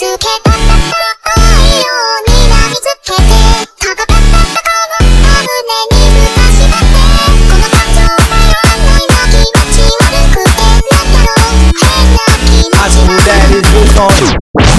つけた。愛をにみつけて高かった。高の胸にふしってこの感情迷わないの気持ち悪くてなんだろう変な気持ちが